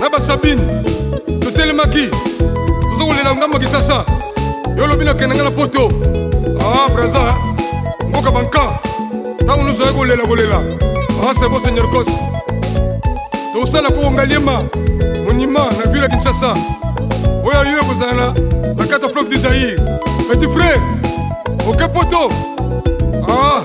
na basabine totelemaki toza kolela ngambo kisasa yo olobi nakenda ngai na poto ah braza mboka banka ntango nyonso ya kolela kolela ah c'est bon seigneur kos tosala mpo ngaliema monima na ville ya kinshasa oyo ayo ekozala na na kata fleuve du zaïre petit frère oke poto ah